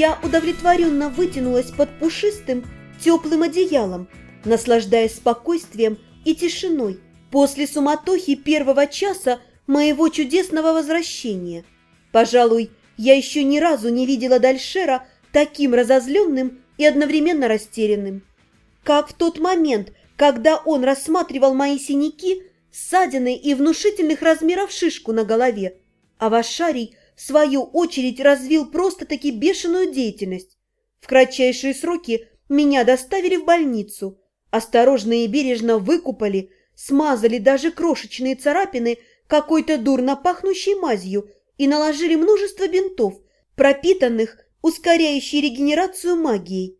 Я удовлетворенно вытянулась под пушистым, теплым одеялом, наслаждаясь спокойствием и тишиной после суматохи первого часа моего чудесного возвращения. Пожалуй, я еще ни разу не видела Дальшера таким разозленным и одновременно растерянным. Как в тот момент, когда он рассматривал мои синяки, ссадины и внушительных размеров шишку на голове, а Вашарий, в свою очередь, развил просто-таки бешеную деятельность. В кратчайшие сроки меня доставили в больницу, осторожно и бережно выкупали, смазали даже крошечные царапины какой-то дурно пахнущей мазью и наложили множество бинтов, пропитанных ускоряющей регенерацию магией.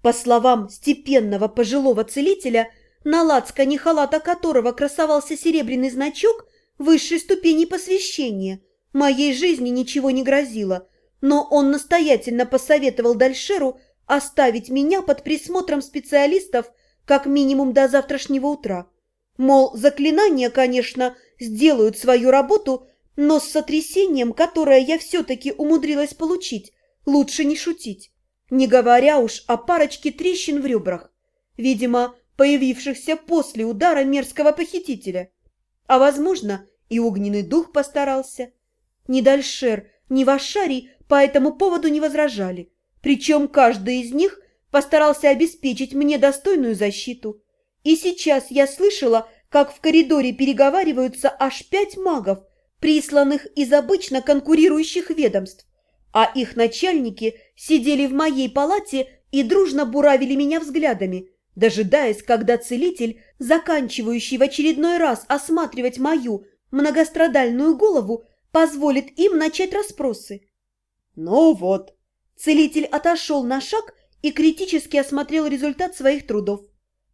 По словам степенного пожилого целителя, на лацкане халата которого красовался серебряный значок высшей ступени посвящения, моей жизни ничего не грозило, но он настоятельно посоветовал Дальшеру оставить меня под присмотром специалистов как минимум до завтрашнего утра. Мол, заклинания, конечно, сделают свою работу, но с сотрясением, которое я все-таки умудрилась получить, лучше не шутить. Не говоря уж о парочке трещин в ребрах, видимо, появившихся после удара мерзкого похитителя. А, возможно, и огненный дух постарался. Ни Дальшер, ни Вашарий по этому поводу не возражали. Причем каждый из них постарался обеспечить мне достойную защиту. И сейчас я слышала, как в коридоре переговариваются аж пять магов, присланных из обычно конкурирующих ведомств, а их начальники сидели в моей палате и дружно буравили меня взглядами, дожидаясь, когда целитель, заканчивающий в очередной раз осматривать мою многострадальную голову, позволит им начать расспросы. «Ну вот», Целитель отошел на шаг и критически осмотрел результат своих трудов.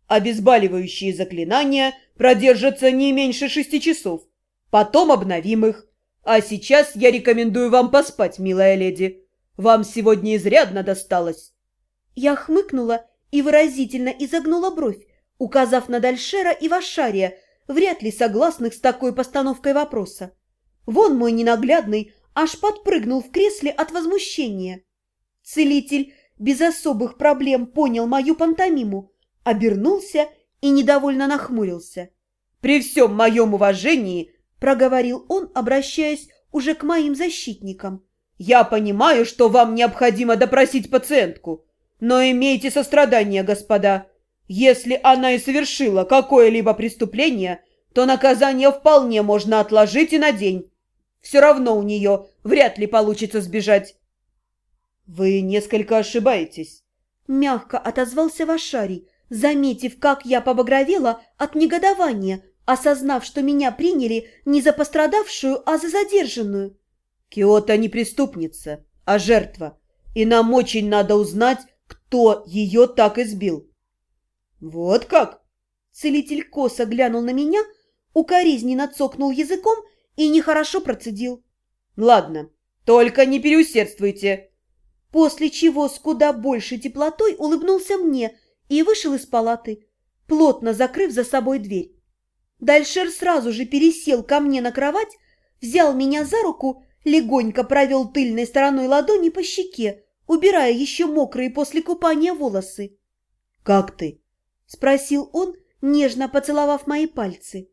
Обезболивающие заклинания продержатся не меньше шести часов. Потом обновим их. А сейчас я рекомендую вам поспать, милая леди. Вам сегодня изрядно досталось. Я хмыкнула и выразительно изогнула бровь, указав на Дальшера и Вашария, вряд ли согласных с такой постановкой вопроса. Вон мой ненаглядный аж подпрыгнул в кресле от возмущения. Целитель без особых проблем понял мою пантомиму, обернулся и недовольно нахмурился. «При всем моем уважении», — проговорил он, обращаясь уже к моим защитникам, «я понимаю, что вам необходимо допросить пациентку, но имейте сострадание, господа. Если она и совершила какое-либо преступление, то наказание вполне можно отложить и на день. Все равно у нее вряд ли получится сбежать. «Вы несколько ошибаетесь», — мягко отозвался Вашарий, заметив, как я побагровела от негодования, осознав, что меня приняли не за пострадавшую, а за задержанную. «Киота не преступница, а жертва, и нам очень надо узнать, кто ее так избил». «Вот как?» Целитель косо глянул на меня, укоризненно цокнул языком и нехорошо процедил. «Ладно, только не переусердствуйте» после чего с куда большей теплотой улыбнулся мне и вышел из палаты, плотно закрыв за собой дверь. Дальшер сразу же пересел ко мне на кровать, взял меня за руку, легонько провел тыльной стороной ладони по щеке, убирая еще мокрые после купания волосы. «Как ты?» – спросил он, нежно поцеловав мои пальцы.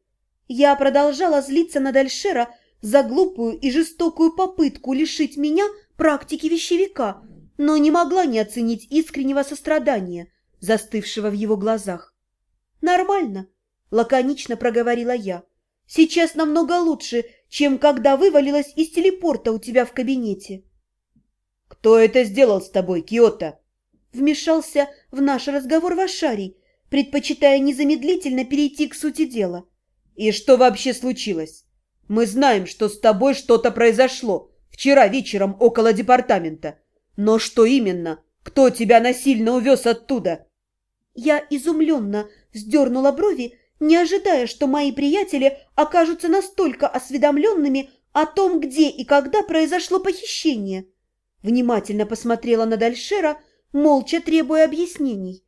Я продолжала злиться на Дальшера за глупую и жестокую попытку лишить меня – практики вещевика, но не могла не оценить искреннего сострадания, застывшего в его глазах. «Нормально», — лаконично проговорила я. «Сейчас намного лучше, чем когда вывалилась из телепорта у тебя в кабинете». «Кто это сделал с тобой, Киота?» Вмешался в наш разговор Вашарий, предпочитая незамедлительно перейти к сути дела. «И что вообще случилось? Мы знаем, что с тобой что-то произошло, Вчера вечером около департамента. Но что именно? Кто тебя насильно увез оттуда?» Я изумленно вздернула брови, не ожидая, что мои приятели окажутся настолько осведомленными о том, где и когда произошло похищение. Внимательно посмотрела на Дальшера, молча требуя объяснений.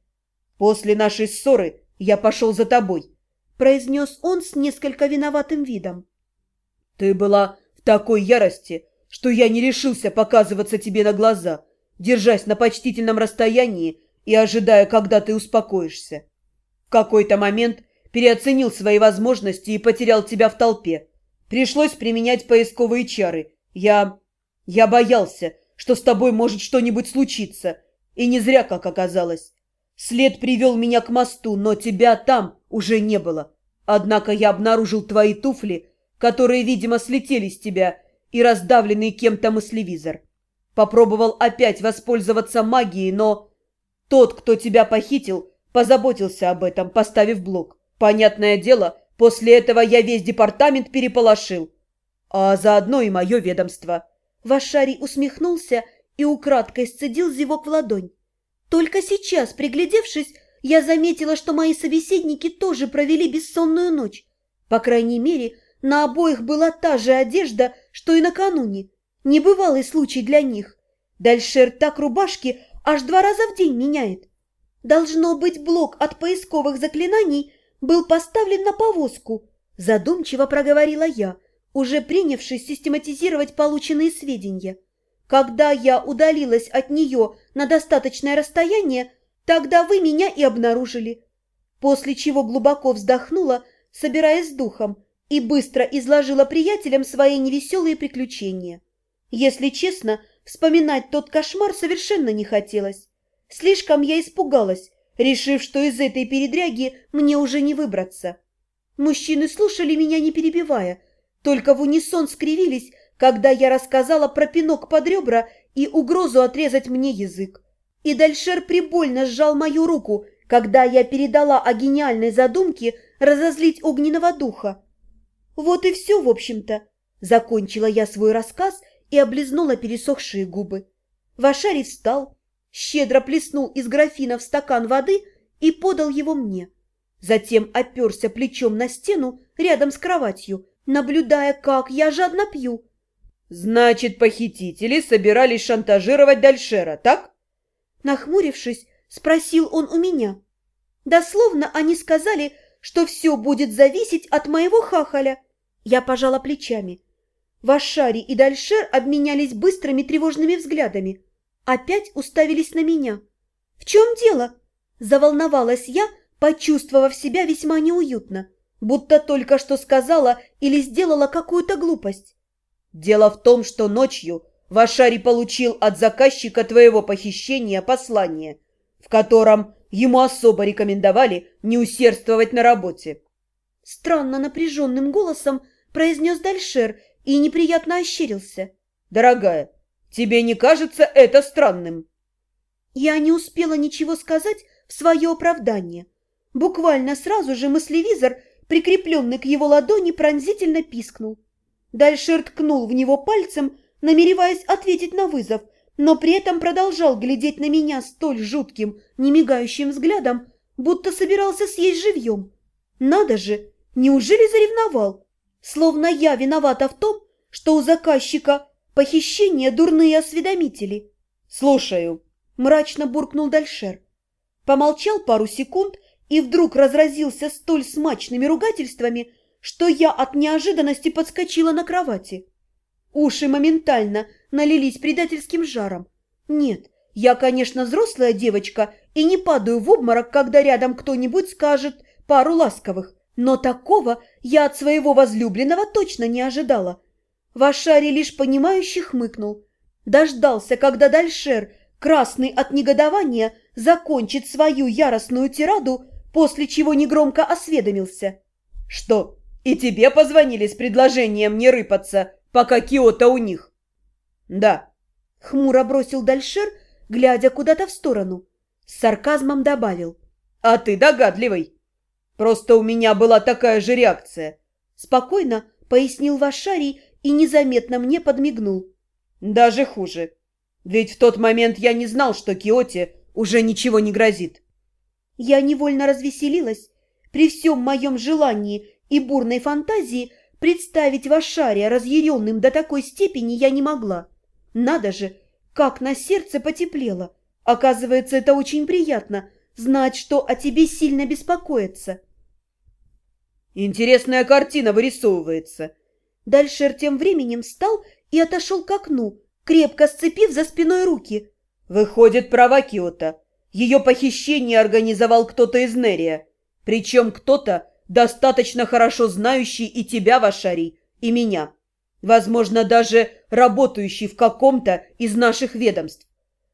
«После нашей ссоры я пошел за тобой», — произнес он с несколько виноватым видом. «Ты была в такой ярости, что я не решился показываться тебе на глаза. держась на почтительном расстоянии и ожидая, когда ты успокоишься. В какой-то момент переоценил свои возможности и потерял тебя в толпе. Пришлось применять поисковые чары. Я... я боялся, что с тобой может что-нибудь случиться. И не зря, как оказалось. След привел меня к мосту, но тебя там уже не было. Однако я обнаружил твои туфли, которые, видимо, слетели с тебя, и раздавленный кем-то мыслевизор. Попробовал опять воспользоваться магией, но... Тот, кто тебя похитил, позаботился об этом, поставив блок. Понятное дело, после этого я весь департамент переполошил. А заодно и мое ведомство. Вашарий усмехнулся и украдкой сцедил зевок в ладонь. Только сейчас, приглядевшись, я заметила, что мои собеседники тоже провели бессонную ночь. По крайней мере, на обоих была та же одежда, что и накануне. Небывалый случай для них. Дальшер так рубашки аж два раза в день меняет. Должно быть, блок от поисковых заклинаний был поставлен на повозку, задумчиво проговорила я, уже принявшись систематизировать полученные сведения. Когда я удалилась от нее на достаточное расстояние, тогда вы меня и обнаружили. После чего глубоко вздохнула, собираясь с духом, и быстро изложила приятелям свои невеселые приключения. Если честно, вспоминать тот кошмар совершенно не хотелось. Слишком я испугалась, решив, что из этой передряги мне уже не выбраться. Мужчины слушали меня, не перебивая, только в унисон скривились, когда я рассказала про пинок под ребра и угрозу отрезать мне язык. И Дальшер прибольно сжал мою руку, когда я передала о гениальной задумке разозлить огненного духа. Вот и все, в общем-то. Закончила я свой рассказ и облизнула пересохшие губы. Вашарий встал, щедро плеснул из графина в стакан воды и подал его мне. Затем оперся плечом на стену рядом с кроватью, наблюдая, как я жадно пью. «Значит, похитители собирались шантажировать Дальшера, так?» Нахмурившись, спросил он у меня. Дословно они сказали, что все будет зависеть от моего хахаля. Я пожала плечами. Вашари и Дальшер обменялись быстрыми тревожными взглядами. Опять уставились на меня. «В чем дело?» Заволновалась я, почувствовав себя весьма неуютно, будто только что сказала или сделала какую-то глупость. Дело в том, что ночью Вашари получил от заказчика твоего похищения послание, в котором ему особо рекомендовали не усердствовать на работе. Странно напряженным голосом произнес Дальшер и неприятно ощерился. «Дорогая, тебе не кажется это странным?» Я не успела ничего сказать в свое оправдание. Буквально сразу же мыслевизор, прикрепленный к его ладони, пронзительно пискнул. Дальше ткнул в него пальцем, намереваясь ответить на вызов, но при этом продолжал глядеть на меня столь жутким, немигающим взглядом, будто собирался съесть живьем. Надо же, неужели заревновал? Словно я виновата в том, что у заказчика похищения дурные осведомители. «Слушаю», – мрачно буркнул Дальшер. Помолчал пару секунд и вдруг разразился столь смачными ругательствами, что я от неожиданности подскочила на кровати. Уши моментально налились предательским жаром. Нет, я, конечно, взрослая девочка и не падаю в обморок, когда рядом кто-нибудь скажет пару ласковых, но такого я от своего возлюбленного точно не ожидала. Вашари лишь понимающе хмыкнул. Дождался, когда Дальшер, красный от негодования, закончит свою яростную тираду, после чего негромко осведомился. «Что, и тебе позвонили с предложением не рыпаться, пока Киота у них?» «Да», — хмуро бросил Дальшер, глядя куда-то в сторону. С сарказмом добавил. «А ты догадливый. Просто у меня была такая же реакция». Спокойно пояснил Вашарий и незаметно мне подмигнул. «Даже хуже. Ведь в тот момент я не знал, что Киоте уже ничего не грозит». Я невольно развеселилась. При всем моем желании и бурной фантазии представить Вашария разъяренным до такой степени я не могла. Надо же, как на сердце потеплело. Оказывается, это очень приятно знать, что о тебе сильно беспокоятся. Интересная картина вырисовывается. Дальшер тем временем встал и отошел к окну, крепко сцепив за спиной руки. Выходит, права Киота. Ее похищение организовал кто-то из Нерия. Причем кто-то, достаточно хорошо знающий и тебя, Вашари, и меня. Возможно, даже работающий в каком-то из наших ведомств.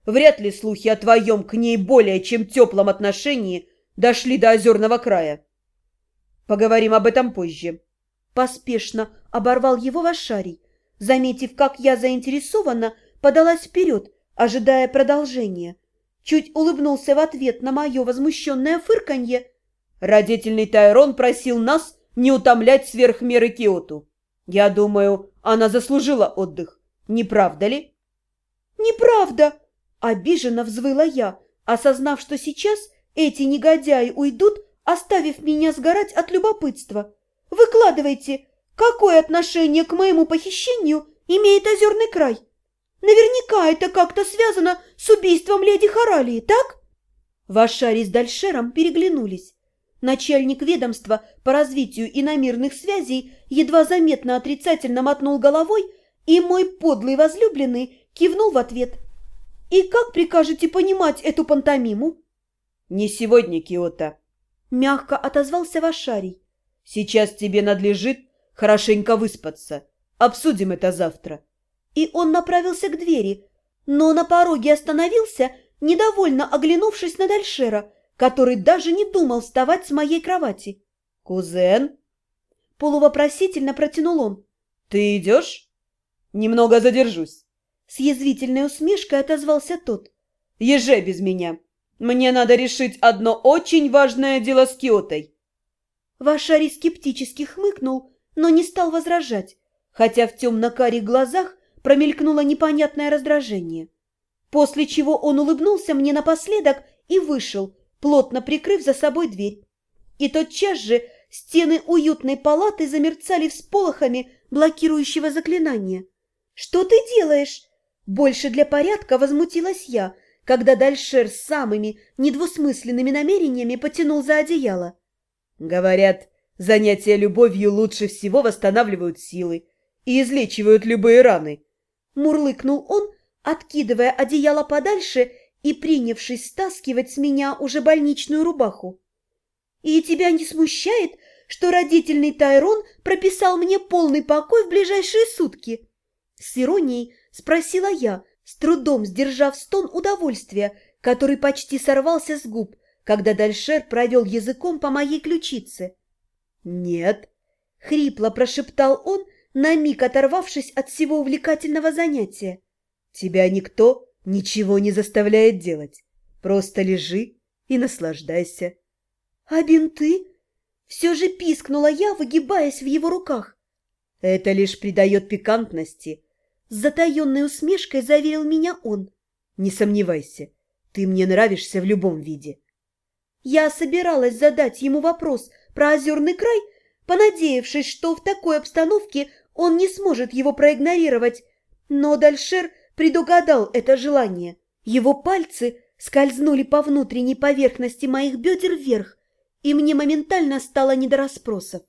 Вряд ли слухи о твоем к ней более чем теплом отношении дошли до озерного края. Поговорим об этом позже. Поспешно оборвал его Вашарий, заметив, как я заинтересованно подалась вперед, ожидая продолжения. Чуть улыбнулся в ответ на мое возмущенное фырканье. Родительный Тайрон просил нас не утомлять сверх меры Киоту. Я думаю, она заслужила отдых. Не правда ли? Неправда! Обиженно взвыла я, осознав, что сейчас эти негодяи уйдут, оставив меня сгорать от любопытства. Выкладывайте, какое отношение к моему похищению имеет озерный край? Наверняка это как-то связано с убийством леди Харалии, так? Вашари с Дальшером переглянулись. Начальник ведомства по развитию иномирных связей едва заметно отрицательно мотнул головой, и мой подлый возлюбленный кивнул в ответ. «И как прикажете понимать эту пантомиму?» «Не сегодня, Киота», — мягко отозвался Вашарий. «Сейчас тебе надлежит хорошенько выспаться. Обсудим это завтра» и он направился к двери, но на пороге остановился, недовольно оглянувшись на Дальшера, который даже не думал вставать с моей кровати. «Кузен?» Полувопросительно протянул он. «Ты идешь?» «Немного задержусь». С язвительной усмешкой отозвался тот. «Езжай без меня. Мне надо решить одно очень важное дело с Киотой». Вашари скептически хмыкнул, но не стал возражать, хотя в темно-карих глазах промелькнуло непонятное раздражение. После чего он улыбнулся мне напоследок и вышел, плотно прикрыв за собой дверь. И тотчас же стены уютной палаты замерцали всполохами блокирующего заклинания. «Что ты делаешь?» Больше для порядка возмутилась я, когда Дальшер с самыми недвусмысленными намерениями потянул за одеяло. «Говорят, занятия любовью лучше всего восстанавливают силы и излечивают любые раны», Мурлыкнул он, откидывая одеяло подальше и принявшись стаскивать с меня уже больничную рубаху. «И тебя не смущает, что родительный Тайрон прописал мне полный покой в ближайшие сутки?» С иронией спросила я, с трудом сдержав стон удовольствия, который почти сорвался с губ, когда Дальшер провел языком по моей ключице. «Нет», — хрипло прошептал он, на миг оторвавшись от всего увлекательного занятия. «Тебя никто ничего не заставляет делать. Просто лежи и наслаждайся». «А бинты?» Все же пискнула я, выгибаясь в его руках. «Это лишь придает пикантности», — с затаенной усмешкой заверил меня он. «Не сомневайся, ты мне нравишься в любом виде». Я собиралась задать ему вопрос про озерный край, понадеявшись, что в такой обстановке он не сможет его проигнорировать. Но Дальшер предугадал это желание. Его пальцы скользнули по внутренней поверхности моих бедер вверх, и мне моментально стало не до расспросов.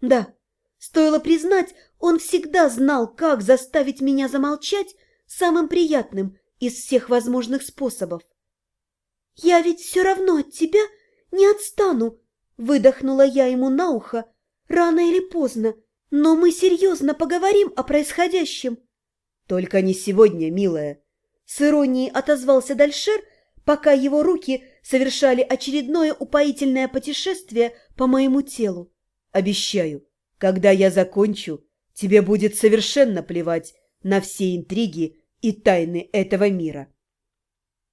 Да, стоило признать, он всегда знал, как заставить меня замолчать самым приятным из всех возможных способов. «Я ведь все равно от тебя не отстану», — выдохнула я ему на ухо, рано или поздно, но мы серьезно поговорим о происходящем. Только не сегодня, милая. С иронией отозвался Дальшер, пока его руки совершали очередное упоительное путешествие по моему телу. Обещаю, когда я закончу, тебе будет совершенно плевать на все интриги и тайны этого мира.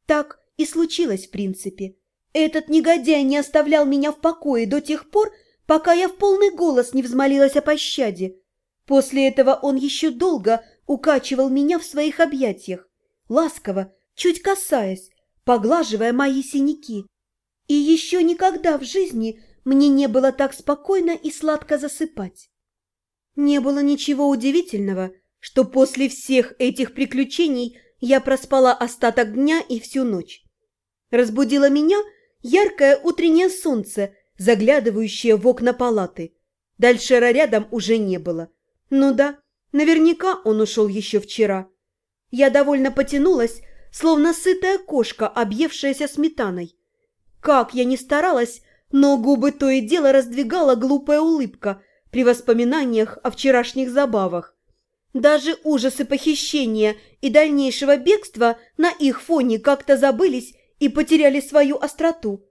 Так и случилось в принципе. Этот негодяй не оставлял меня в покое до тех пор, пока я в полный голос не взмолилась о пощаде. После этого он еще долго укачивал меня в своих объятиях, ласково, чуть касаясь, поглаживая мои синяки. И еще никогда в жизни мне не было так спокойно и сладко засыпать. Не было ничего удивительного, что после всех этих приключений я проспала остаток дня и всю ночь. Разбудило меня яркое утреннее солнце, заглядывающая в окна палаты. Дальшера рядом уже не было. Ну да, наверняка он ушел еще вчера. Я довольно потянулась, словно сытая кошка, объевшаяся сметаной. Как я ни старалась, но губы то и дело раздвигала глупая улыбка при воспоминаниях о вчерашних забавах. Даже ужасы похищения и дальнейшего бегства на их фоне как-то забылись и потеряли свою остроту.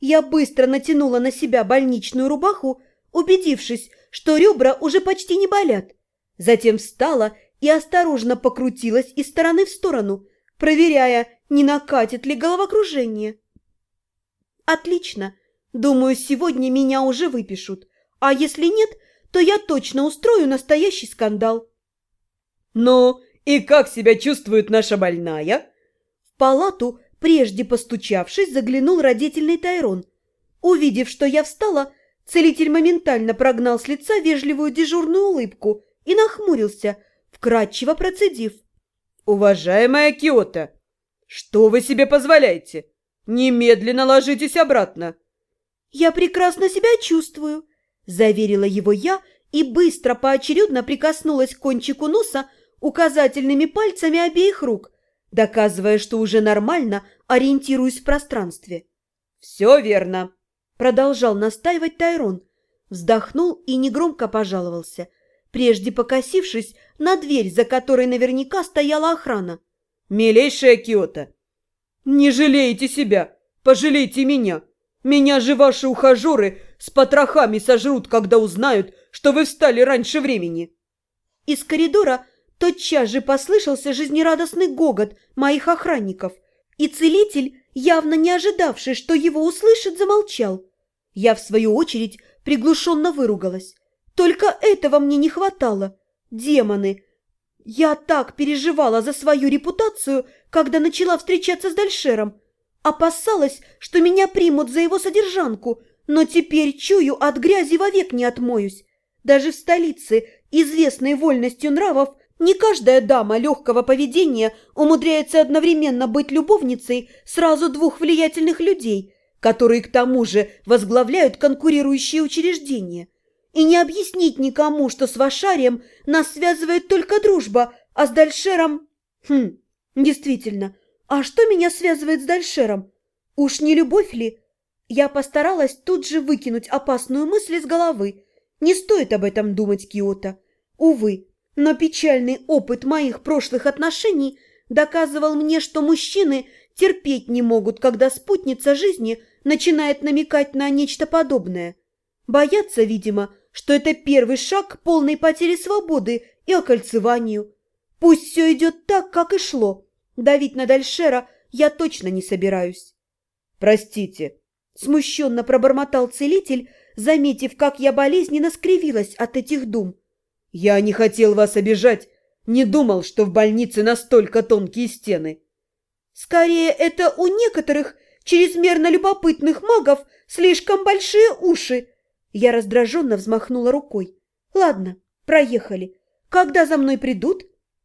Я быстро натянула на себя больничную рубаху, убедившись, что ребра уже почти не болят. Затем встала и осторожно покрутилась из стороны в сторону, проверяя, не накатит ли головокружение. Отлично. Думаю, сегодня меня уже выпишут. А если нет, то я точно устрою настоящий скандал. «Ну, и как себя чувствует наша больная?» В палату, прежде постучавшись, заглянул родительный Тайрон. Увидев, что я встала, целитель моментально прогнал с лица вежливую дежурную улыбку и нахмурился, вкратчиво процедив. «Уважаемая Киота, что вы себе позволяете? Немедленно ложитесь обратно!» «Я прекрасно себя чувствую», – заверила его я и быстро поочередно прикоснулась к кончику носа указательными пальцами обеих рук, доказывая, что уже нормально ориентируюсь в пространстве. «Все верно», – продолжал настаивать Тайрон. Вздохнул и негромко пожаловался, прежде покосившись на дверь, за которой наверняка стояла охрана. «Милейшая Киота, не жалейте себя, пожалейте меня. Меня же ваши ухажеры с потрохами сожрут, когда узнают, что вы встали раньше времени». Из коридора Тотчас же послышался жизнерадостный гогот моих охранников, и целитель, явно не ожидавший, что его услышит, замолчал. Я, в свою очередь, приглушенно выругалась. Только этого мне не хватало. Демоны! Я так переживала за свою репутацию, когда начала встречаться с Дальшером. Опасалась, что меня примут за его содержанку, но теперь чую, от грязи вовек не отмоюсь. Даже в столице, известной вольностью нравов, не каждая дама легкого поведения умудряется одновременно быть любовницей сразу двух влиятельных людей, которые к тому же возглавляют конкурирующие учреждения. И не объяснить никому, что с Вашарием нас связывает только дружба, а с Дальшером... Хм, действительно, а что меня связывает с Дальшером? Уж не любовь ли? Я постаралась тут же выкинуть опасную мысль из головы. Не стоит об этом думать, Киота. Увы, но печальный опыт моих прошлых отношений доказывал мне, что мужчины терпеть не могут, когда спутница жизни начинает намекать на нечто подобное. Боятся, видимо, что это первый шаг к полной потере свободы и окольцеванию. Пусть все идет так, как и шло. Давить на Дальшера я точно не собираюсь. «Простите», – смущенно пробормотал целитель, заметив, как я болезненно скривилась от этих дум. «Я не хотел вас обижать, не думал, что в больнице настолько тонкие стены». «Скорее, это у некоторых чрезмерно любопытных магов слишком большие уши!» Я раздраженно взмахнула рукой. «Ладно, проехали. Когда за мной придут?»